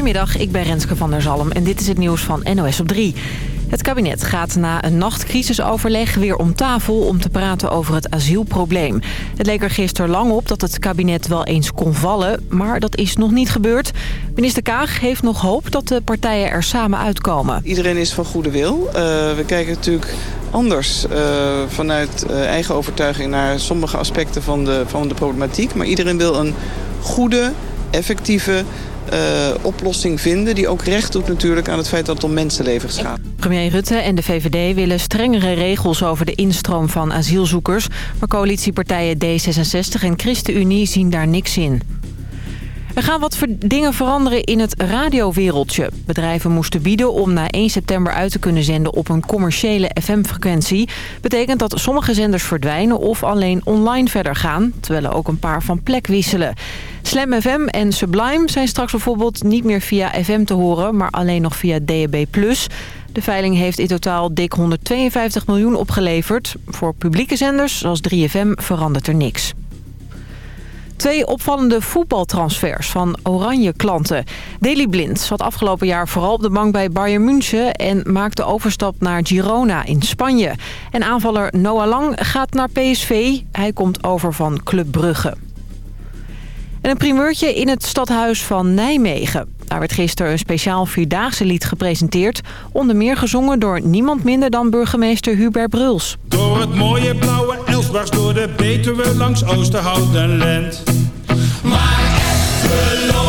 Goedemiddag, ik ben Renske van der Zalm en dit is het nieuws van NOS op 3. Het kabinet gaat na een nachtcrisisoverleg weer om tafel om te praten over het asielprobleem. Het leek er gisteren lang op dat het kabinet wel eens kon vallen, maar dat is nog niet gebeurd. Minister Kaag heeft nog hoop dat de partijen er samen uitkomen. Iedereen is van goede wil. Uh, we kijken natuurlijk anders uh, vanuit uh, eigen overtuiging naar sommige aspecten van de, van de problematiek. Maar iedereen wil een goede, effectieve oplossing vinden... die ook recht doet natuurlijk aan het feit dat het om mensenlevens gaat. Premier Rutte en de VVD willen strengere regels over de instroom van asielzoekers... maar coalitiepartijen D66 en ChristenUnie zien daar niks in. Er gaan wat dingen veranderen in het radiowereldje. Bedrijven moesten bieden om na 1 september uit te kunnen zenden op een commerciële FM-frequentie. Betekent dat sommige zenders verdwijnen of alleen online verder gaan, terwijl er ook een paar van plek wisselen. Slam FM en Sublime zijn straks bijvoorbeeld niet meer via FM te horen, maar alleen nog via DAB+. De veiling heeft in totaal dik 152 miljoen opgeleverd. Voor publieke zenders, zoals 3FM, verandert er niks. Twee opvallende voetbaltransfers van oranje klanten. Daley Blind zat afgelopen jaar vooral op de bank bij Bayern München... en maakte overstap naar Girona in Spanje. En aanvaller Noah Lang gaat naar PSV. Hij komt over van Club Brugge. En een primeurtje in het stadhuis van Nijmegen. Daar werd gisteren een speciaal Vierdaagse lied gepresenteerd. Onder meer gezongen door niemand minder dan burgemeester Hubert Bruls. Door het mooie blauwe Elsbars, door de Betuwe langs Oosterhoudenland. Maar echte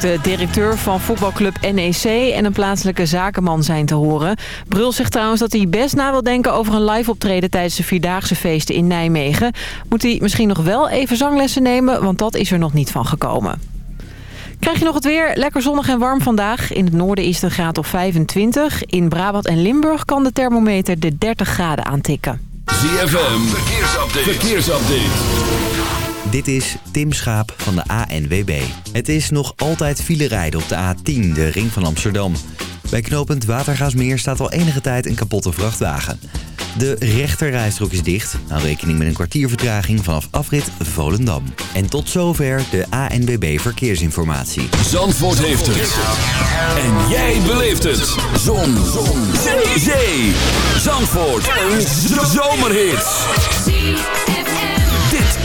De directeur van voetbalclub NEC en een plaatselijke zakenman zijn te horen. Brul zegt trouwens dat hij best na wil denken over een live optreden tijdens de Vierdaagse feesten in Nijmegen. Moet hij misschien nog wel even zanglessen nemen, want dat is er nog niet van gekomen. Krijg je nog het weer? Lekker zonnig en warm vandaag. In het noorden is het een graad of 25. In Brabant en Limburg kan de thermometer de 30 graden aantikken. ZFM, verkeersupdate. verkeersupdate. Dit is Tim Schaap van de ANWB. Het is nog altijd file rijden op de A10, de ring van Amsterdam. Bij knooppunt Watergaasmeer staat al enige tijd een kapotte vrachtwagen. De rechterrijstrook is dicht. Hou rekening met een kwartier vertraging vanaf afrit Volendam. En tot zover de ANWB Verkeersinformatie. Zandvoort heeft het. En jij beleeft het. Zon. Zon. Zee. Zandvoort. Een zomerhit.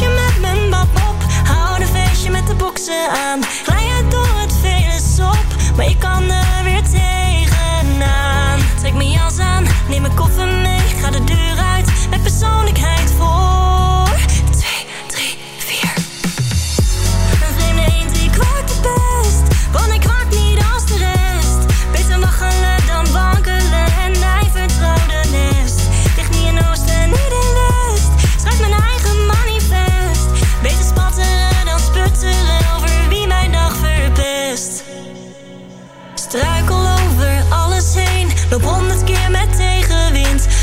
met mijn map op. hou een feestje met de boksen aan. Glijheid door het vele op, maar ik kan er weer tegenaan. Trek mijn jas aan, neem mijn koffer mee. Ga de deur uit, met persoonlijkheid vol.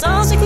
Want als ik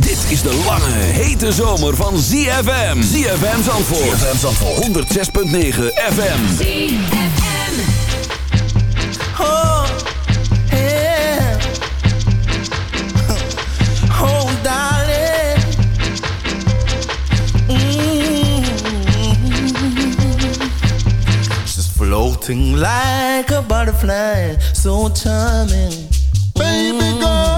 Dit is de lange, hete zomer van ZFM. ZFM Zandvoort. ZFM Zandvoort. 106.9 FM. ZFM. Oh, yeah. Oh, darling. Mm floating like a butterfly. So charming. Baby girl.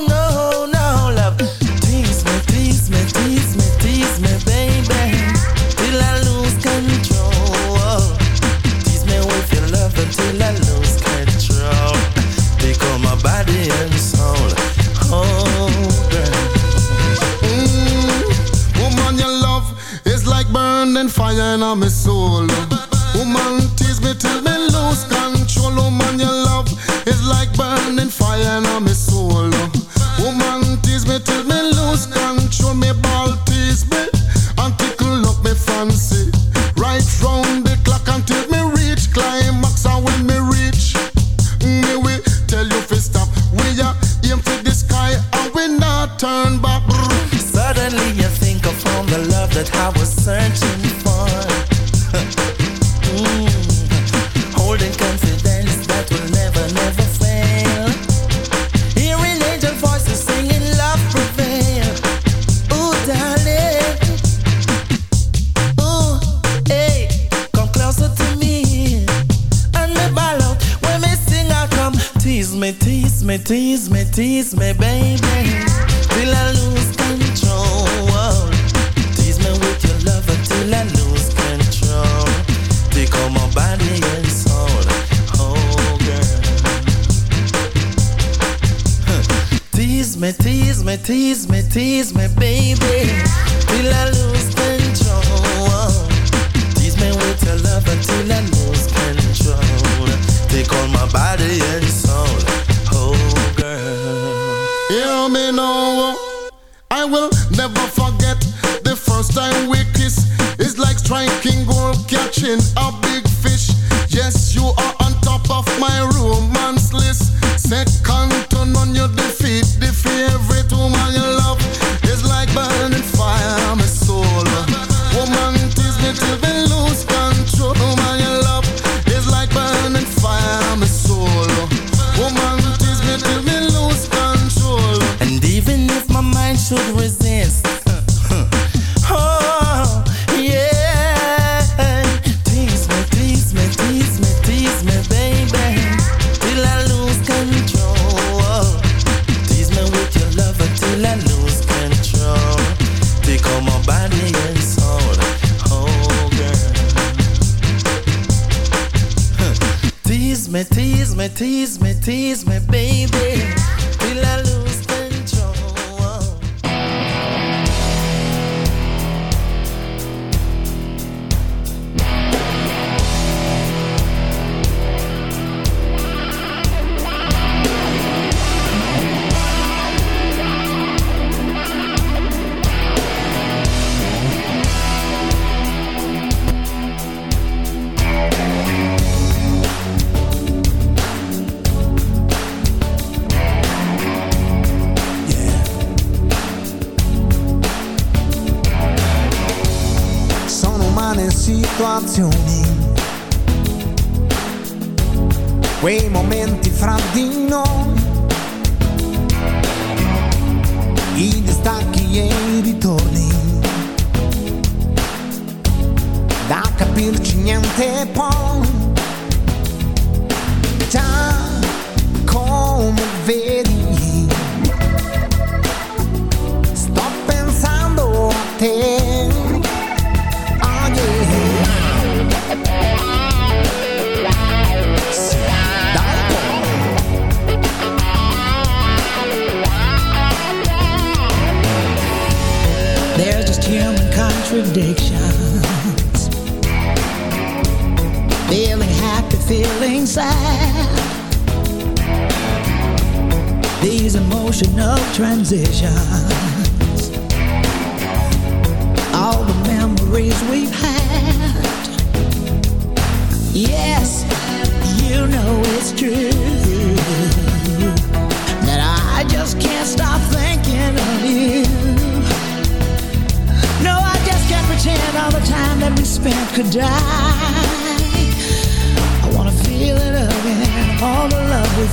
me solo.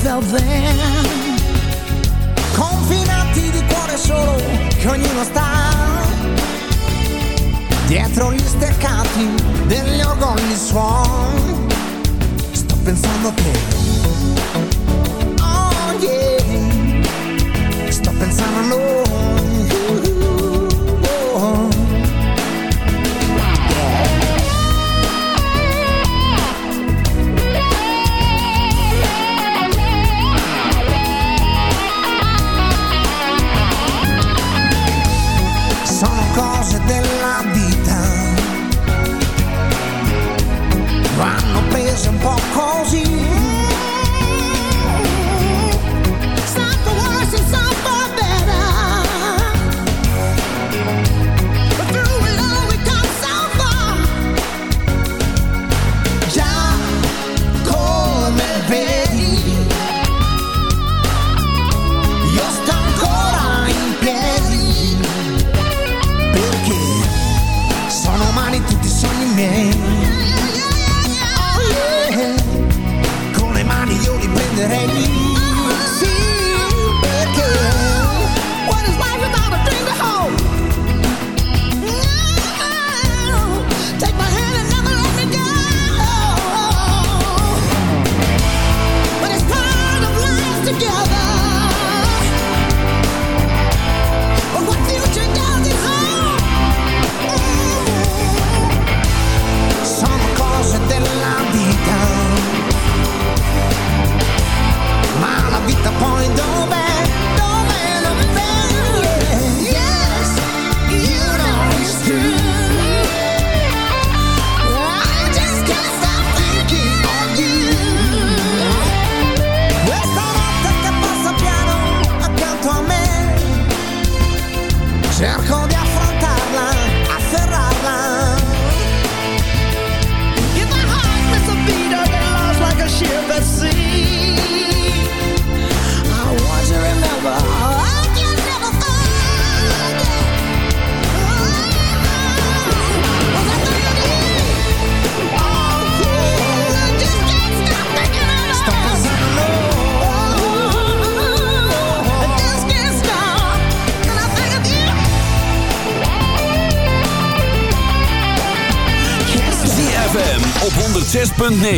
about Confinati di cuore solo che ognuno sta Dietro gli steccati degli organi suon Sto pensando a te Oh yeah Sto pensando a noi. Vanno peso un po' così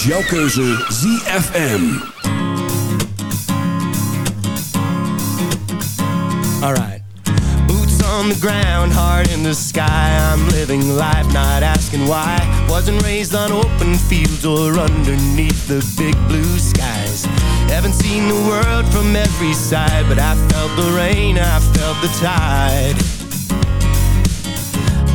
is jouw keuze ZFM. Alright. Boots on the ground, heart in the sky. I'm living life, not asking why. Wasn't raised on open fields or underneath the big blue skies. Haven't seen the world from every side, but I felt the rain, I felt the tide.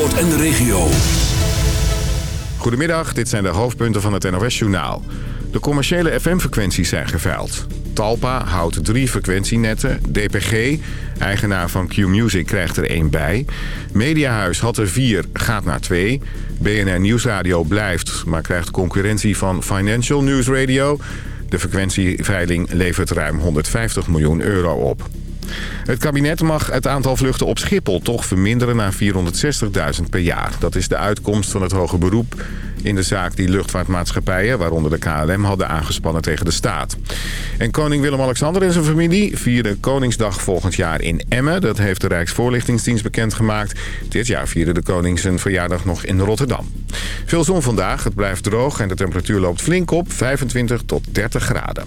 En de regio. Goedemiddag, dit zijn de hoofdpunten van het NOS-journaal. De commerciële FM-frequenties zijn geveild. Talpa houdt drie frequentienetten. DPG, eigenaar van Q-Music, krijgt er één bij. Mediahuis had er vier, gaat naar twee. BNR Nieuwsradio blijft, maar krijgt concurrentie van Financial News Radio. De frequentieveiling levert ruim 150 miljoen euro op. Het kabinet mag het aantal vluchten op Schiphol toch verminderen naar 460.000 per jaar. Dat is de uitkomst van het hoge beroep in de zaak die luchtvaartmaatschappijen, waaronder de KLM, hadden aangespannen tegen de staat. En koning Willem-Alexander en zijn familie vieren Koningsdag volgend jaar in Emmen. Dat heeft de Rijksvoorlichtingsdienst bekendgemaakt. Dit jaar vierde de koning zijn verjaardag nog in Rotterdam. Veel zon vandaag, het blijft droog en de temperatuur loopt flink op, 25 tot 30 graden.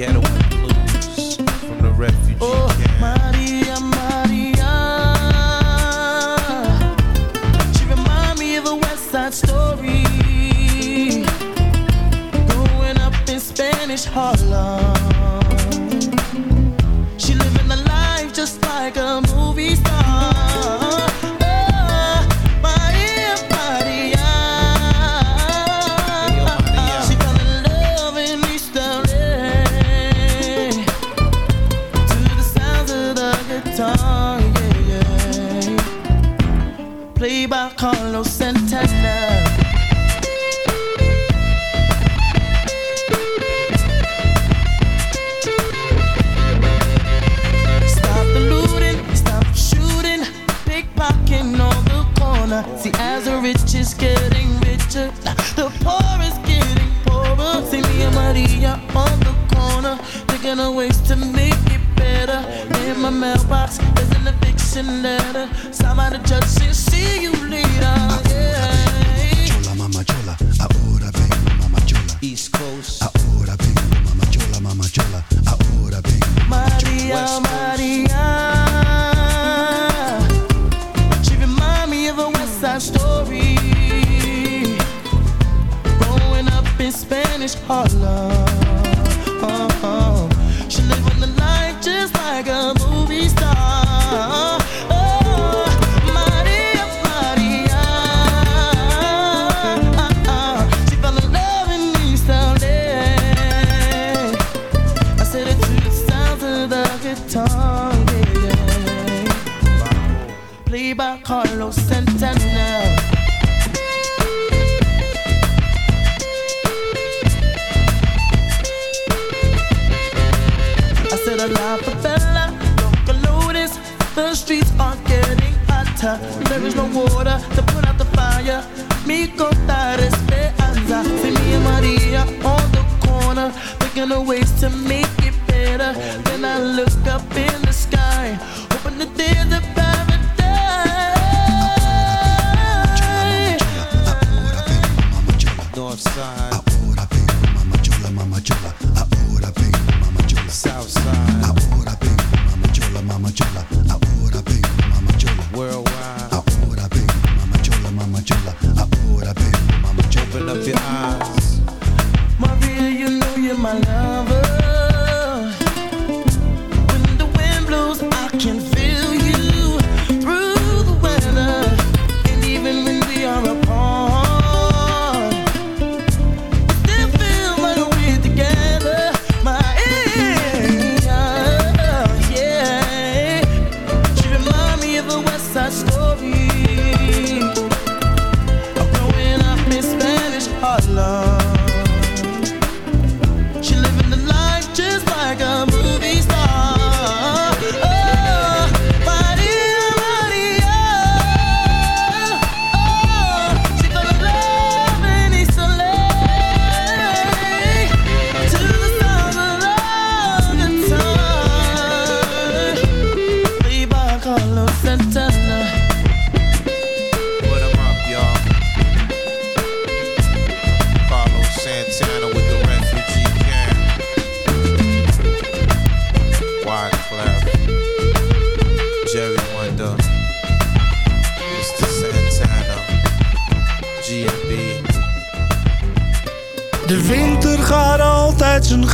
ghetto. Cuba, Carlos Santana. I said a life for Bella, Coca Lotus. The streets are getting hotter. There is no water to put out the fire. Mi contar esperanza. See me and Maria on the corner, picking a ways to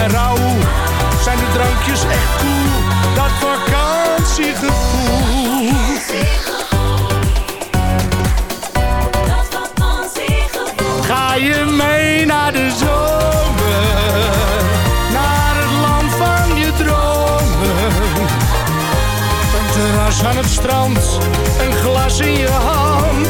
bij Raoul zijn de drankjes echt cool, dat vakantiegevoel. Ga je mee naar de zomer, naar het land van je dromen. Een terras aan het strand, een glas in je hand,